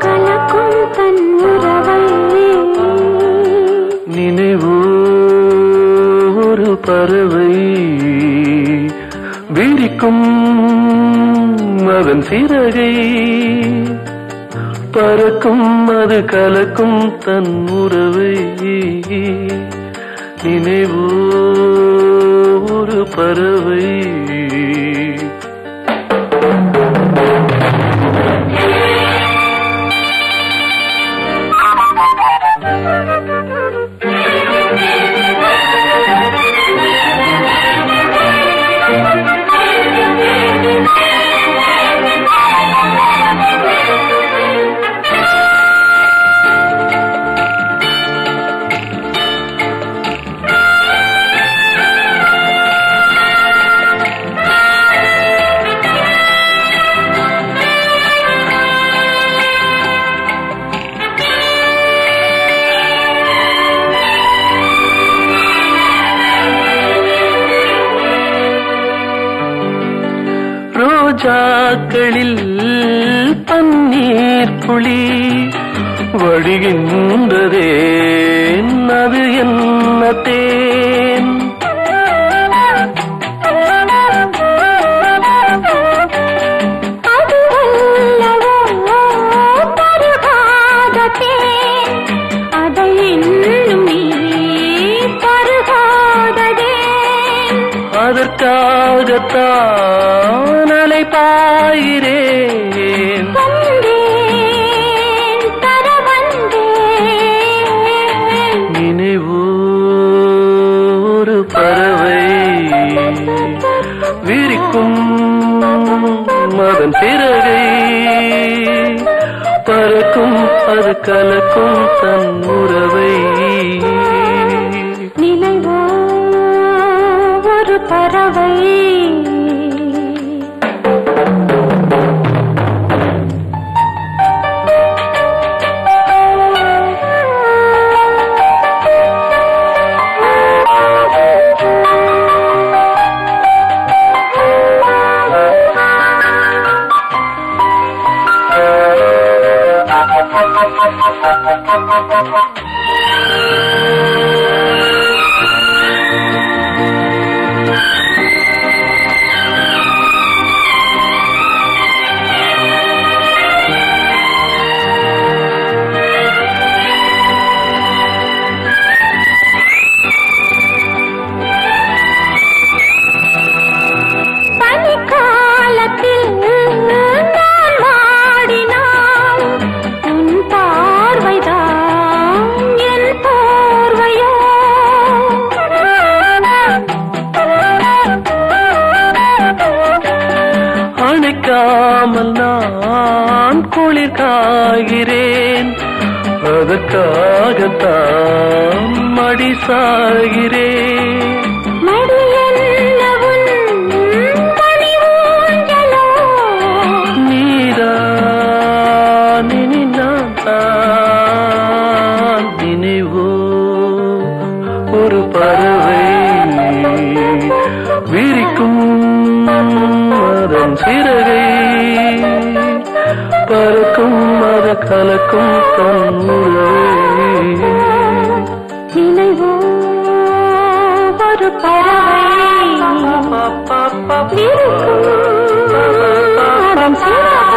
கலக்கும் தன் உறவை நினைவு ஒரு பறவை. விரிக்கும் அதன் சிறகை. பறக்கும் அது கலக்கும் தன் உறவை. நினைவு ஒரு பறவை. ரோஜாக்களில் பன்னீர் புளி வழிகின்றதே அது என்ன தேன்? அதற்காகத்தான் அலைப்பாயிரேன் வந்தேன் தர வந்தேன். நினைவோ ஒரு பறவை விரிக்கும் அதன் சிறகை பறக்கும் அது கலக்கும் தன் உறவை. Thank you. அணைக்காமல் நான் குளிர் காகிறேன் அதற்காகத்தான் மடி சாகிறேன். கலக்கும் நினைவோ ஒரு பறவை. அதன் சிறகை